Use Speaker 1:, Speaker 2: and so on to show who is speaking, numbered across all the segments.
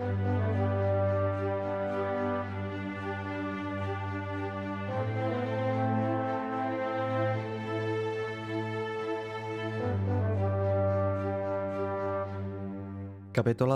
Speaker 1: Kapitola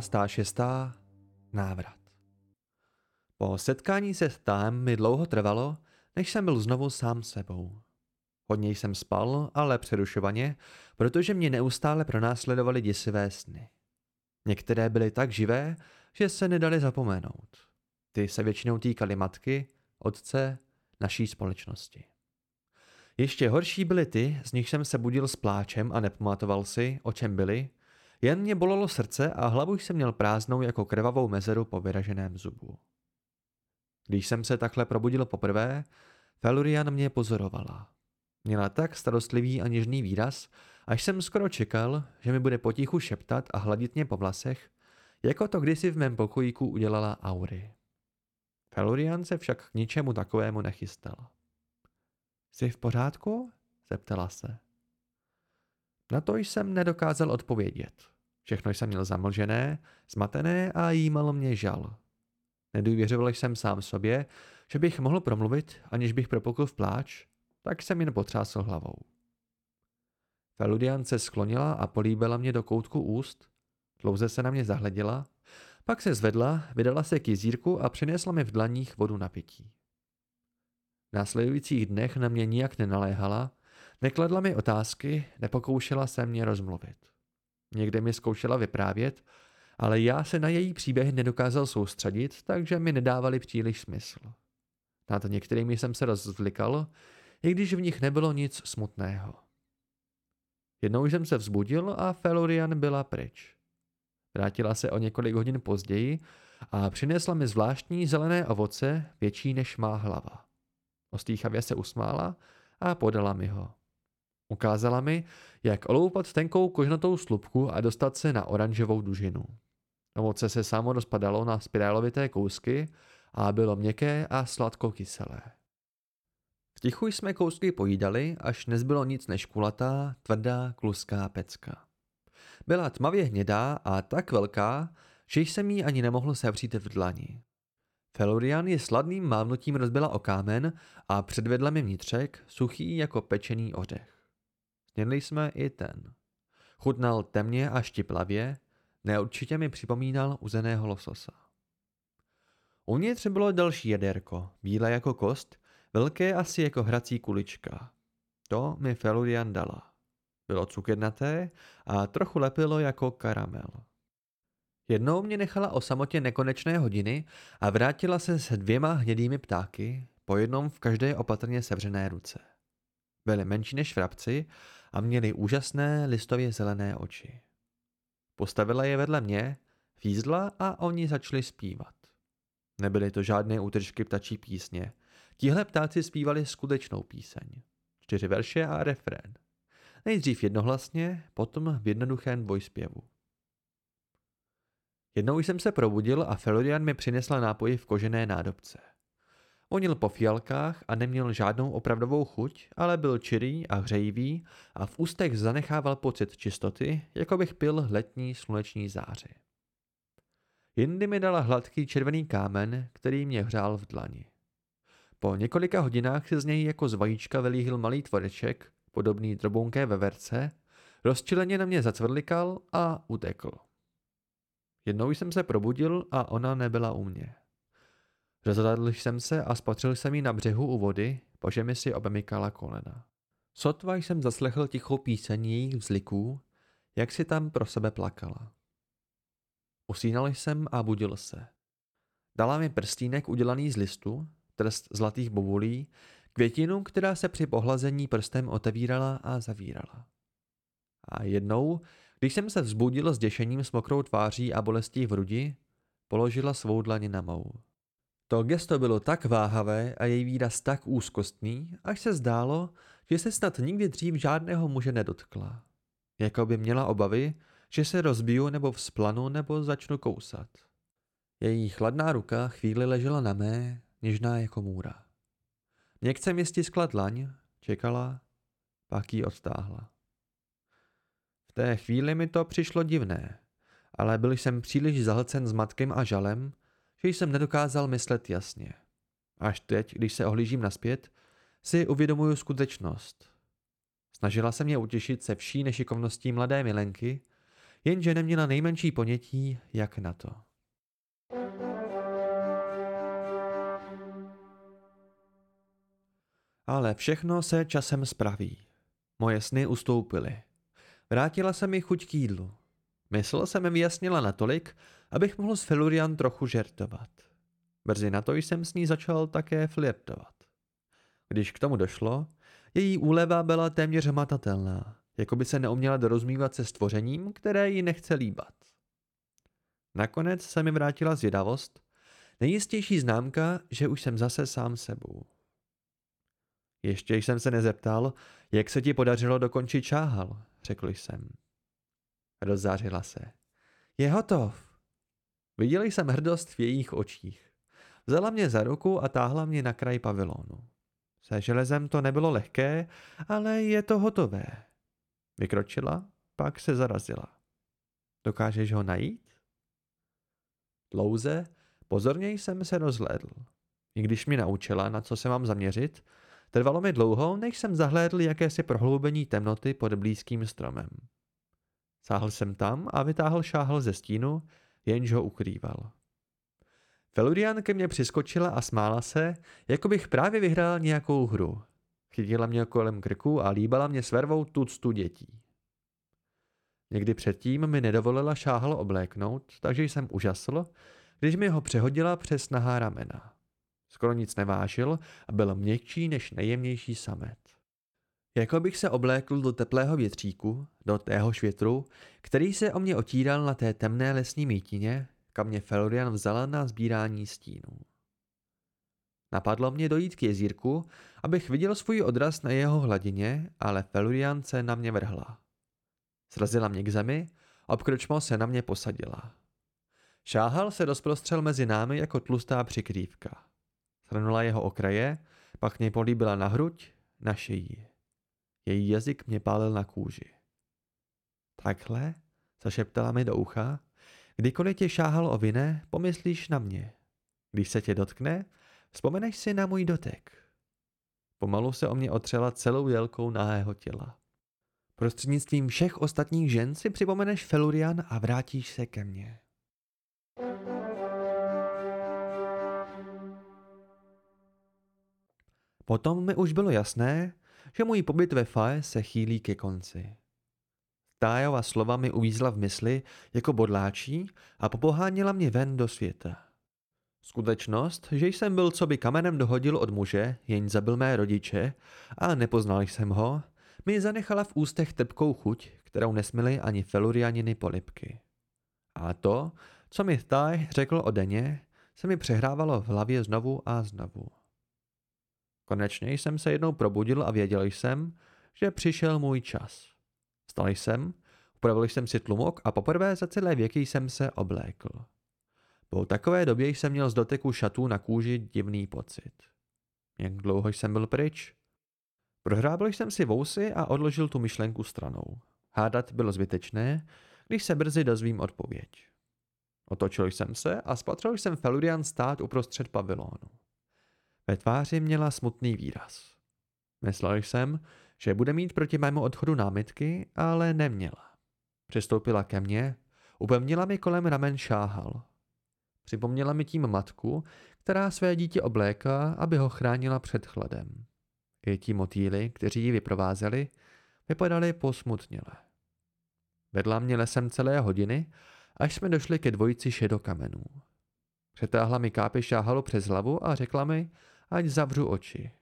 Speaker 1: 106. Návrat. Po setkání se stáhem mi dlouho trvalo, než jsem byl znovu sám sebou. Hodně jsem spal, ale přerušovaně, protože mě neustále pronásledovaly děsivé sny. Některé byly tak živé, že se nedali zapomenout. Ty se většinou týkaly matky, otce, naší společnosti. Ještě horší byly ty, z nich jsem se budil s pláčem a nepamatoval si, o čem byly, jen mě bolelo srdce a hlavu jsem měl prázdnou jako krvavou mezeru po vyraženém zubu. Když jsem se takhle probudil poprvé, Felurian mě pozorovala. Měla tak starostlivý a něžný výraz, až jsem skoro čekal, že mi bude potichu šeptat a hladit mě po vlasech, jako to kdysi v mém pokojíku udělala Aury. Felurian se však k ničemu takovému nechystal. Jsi v pořádku? zeptala se. Na to jsem nedokázal odpovědět. Všechno jsem měl zamlžené, zmatené a jímalo mě žal. Nedůvěřoval jsem sám sobě, že bych mohl promluvit, aniž bych propukl v pláč, tak jsem jen potřásl hlavou. Feludian se sklonila a políbila mě do koutku úst, dlouze se na mě zahleděla, pak se zvedla, vydala se k jezírku a přinesla mi v dlaních vodu na pití. V následujících dnech na mě nijak nenaléhala, nekladla mi otázky, nepokoušela se mě rozmluvit. Někde mi zkoušela vyprávět, ale já se na její příběhy nedokázal soustředit, takže mi nedávali příliš smysl. Nad některými jsem se rozvlikal, i když v nich nebylo nic smutného. Jednou jsem se vzbudil a Felurian byla pryč. Vrátila se o několik hodin později a přinesla mi zvláštní zelené ovoce, větší než má hlava. Ostýchavě se usmála a podala mi ho. Ukázala mi, jak oloupat tenkou kožnatou slupku a dostat se na oranžovou dužinu. Ovoce se samo rozpadalo na spirálovité kousky a bylo měkké a sladko-kyselé. V tichu jsme kousky pojídali, až nezbylo nic než kulatá, tvrdá, kluská pecka. Byla tmavě hnědá a tak velká, že jsem jí ani nemohl sevřít v dlani. Felurian je sladným mávnutím rozbila o kámen a předvedla mi vnitřek, suchý jako pečený ořech. Snědli jsme i ten. Chutnal temně a štiplavě, neurčitě mi připomínal uzeného lososa. Uvnitř bylo další jaderko, bílé jako kost, velké asi jako hrací kulička. To mi Felurian dala. Bylo cukernaté a trochu lepilo jako karamel. Jednou mě nechala o samotě nekonečné hodiny a vrátila se s dvěma hnědými ptáky, po jednom v každé opatrně sevřené ruce. Byly menší než vrabci a měli úžasné listově zelené oči. Postavila je vedle mě, fízla a oni začali zpívat. Nebyly to žádné útržky ptačí písně. Tihle ptáci zpívali skutečnou píseň. Čtyři verše a refrén. Nejdřív jednohlasně, potom v jednoduchém dvojspěvu. Jednou jsem se probudil a Felorian mi přinesla nápoji v kožené nádobce. Onil po fialkách a neměl žádnou opravdovou chuť, ale byl čirý a hřejivý a v ústech zanechával pocit čistoty, jako bych pil letní sluneční záři. Jindy mi dala hladký červený kámen, který mě hřál v dlani. Po několika hodinách se z něj jako z vajíčka vylíhil malý tvoreček, podobný drobounké veverce, rozčileně na mě zacvrlikal a utekl. Jednou jsem se probudil a ona nebyla u mě. Rozhledl jsem se a spatřil jsem ji na břehu u vody, pože mi si obemykala kolena. Sotva jsem zaslechl tichou píseň jejich vzliků, jak si tam pro sebe plakala. Usínal jsem a budil se. Dala mi prstínek udělaný z listu, trst zlatých bobulí, květinu, která se při pohlazení prstem otevírala a zavírala. A jednou, když jsem se vzbudil s děšením s mokrou tváří a bolestí v hrudi, položila svou dlaně na mou. To gesto bylo tak váhavé a její výraz tak úzkostný, až se zdálo, že se snad nikdy dřív žádného muže nedotkla. Jako by měla obavy, že se rozbiju nebo vzplanu nebo začnu kousat. Její chladná ruka chvíli ležela na mé, něžná jako můra. Někce mi stiskla dlaň, čekala, pak ji odtáhla. V té chvíli mi to přišlo divné ale byl jsem příliš zahlcen zmatkem a žalem, že jsem nedokázal myslet jasně. Až teď, když se ohlížím naspět, si uvědomuju skutečnost. Snažila se mě utěšit se vší nešikovností mladé milenky, jenže neměla nejmenší ponětí, jak na to. Ale všechno se časem spraví. Moje sny ustoupily. Vrátila se mi chuť k jídlu. Mysl se mi vyjasnila natolik, abych mohl s Felurian trochu žertovat. Brzy na to jsem s ní začal také flirtovat. Když k tomu došlo, její úleva byla téměř matatelná, jako by se neuměla dorozmívat se stvořením, které ji nechce líbat. Nakonec se mi vrátila zvědavost, nejistější známka, že už jsem zase sám sebou. Ještě jsem se nezeptal, jak se ti podařilo dokončit čáhal, řekl jsem. Rozzářila se. Je hotov. Viděl jsem hrdost v jejich očích. Vzala mě za ruku a táhla mě na kraj pavilonu. Se železem to nebylo lehké, ale je to hotové. Vykročila, pak se zarazila. Dokážeš ho najít? Dlouze, pozorně jsem se rozhlédl. I když mi naučila, na co se mám zaměřit, trvalo mi dlouho, než jsem zahlédl jakési prohloubení temnoty pod blízkým stromem. Sáhl jsem tam a vytáhl šáhl ze stínu, jenž ho ukrýval. Felurian ke mně přiskočila a smála se, jako bych právě vyhrál nějakou hru. Chytila mě kolem krku a líbala mě s vervou tuctu dětí. Někdy předtím mi nedovolila šáhal obléknout, takže jsem užasl, když mi ho přehodila přes nahá ramena. Skoro nic nevážil a byl měkčí než nejjemnější samet. Jako bych se oblékl do teplého větříku, do téhož větru, který se o mě otíral na té temné lesní mítině, kam mě Felurian vzala na sbírání stínů. Napadlo mě dojít k jezírku, abych viděl svůj odraz na jeho hladině, ale Felurian se na mě vrhla. Srazila mě k zemi, obkročmo se na mě posadila. Šáhal se rozprostřel mezi námi jako tlustá přikrývka. Shrnula jeho okraje, pak mě políbila na hruď, na šeji. Její jazyk mě pálil na kůži. Takhle, zašeptala mi do ucha, kdykoliv tě šáhal o vine, pomyslíš na mě. Když se tě dotkne, vzpomeneš si na můj dotek. Pomalu se o mě otřela celou délkou nahého těla. Prostřednictvím všech ostatních žen si připomeneš Felurian a vrátíš se ke mně. Potom mi už bylo jasné, že můj pobyt ve Fae se chýlí ke konci. Tájova slova mi uvízla v mysli jako bodláčí a popoháněla mě ven do světa. Skutečnost, že jsem byl co by kamenem dohodil od muže, jenž zabil mé rodiče a nepoznal jsem ho, mi zanechala v ústech trpkou chuť, kterou nesmily ani felurianiny polipky. A to, co mi Taj řekl o deně, se mi přehrávalo v hlavě znovu a znovu. Konečně jsem se jednou probudil a věděl jsem, že přišel můj čas. Vstal jsem, upravil jsem si tlumok a poprvé za celé věky jsem se oblékl. Po takové době jsem měl z doteku šatů na kůži divný pocit. Jak dlouho jsem byl pryč? Prohrábl jsem si vousy a odložil tu myšlenku stranou. Hádat bylo zbytečné, když se brzy dozvím odpověď. Otočil jsem se a spatřil jsem Felurian stát uprostřed pavilonu. Ve tváři měla smutný výraz. Myslel jsem, že bude mít proti mému odchodu námitky, ale neměla. Přistoupila ke mně, upevnila mi kolem ramen šáhal. Připomněla mi tím matku, která své dítě obléká, aby ho chránila před chladem. I ti motýly, kteří ji vyprovázeli, vypadali posmutněle. Vedla mě lesem celé hodiny, až jsme došli ke dvojici šedokamenů. Přetáhla mi kápy šáhalu přes hlavu a řekla mi, ať zavřu oči.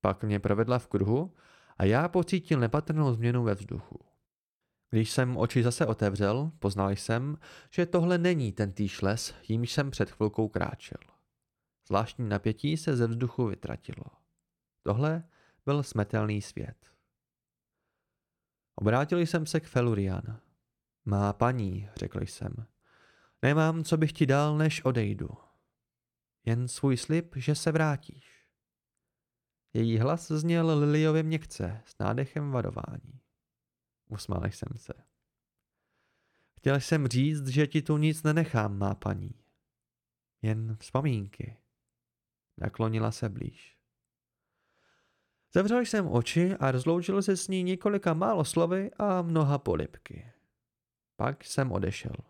Speaker 1: Pak mě provedla v kruhu a já pocítil nepatrnou změnu ve vzduchu. Když jsem oči zase otevřel, poznal jsem, že tohle není ten týž les, jímž jsem před chvilkou kráčel. Zvláštní napětí se ze vzduchu vytratilo. Tohle byl smetelný svět. Obrátil jsem se k Felurian. Má paní, řekl jsem. Nemám, co bych ti dal, než odejdu. Jen svůj slib, že se vrátíš. Její hlas zněl liliově měkce s nádechem varování. Usmál jsem se. Chtěl jsem říct, že ti tu nic nenechám, má paní. Jen vzpomínky. Naklonila se blíž. Zavřel jsem oči a rozloučil se s ní několika málo slovy a mnoha polipky. Pak jsem odešel.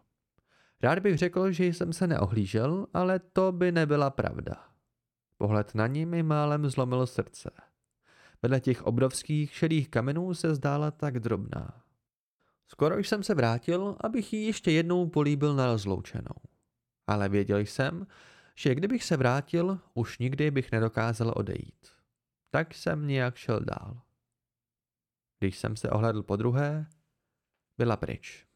Speaker 1: Rád bych řekl, že jsem se neohlížel, ale to by nebyla pravda. Pohled na ní mi málem zlomil srdce. Vedle těch obrovských šedých kamenů se zdála tak drobná. Skoro už jsem se vrátil, abych ji ještě jednou políbil na rozloučenou. Ale věděl jsem, že kdybych se vrátil, už nikdy bych nedokázal odejít. Tak jsem nějak šel dál. Když jsem se ohledl po druhé, byla pryč.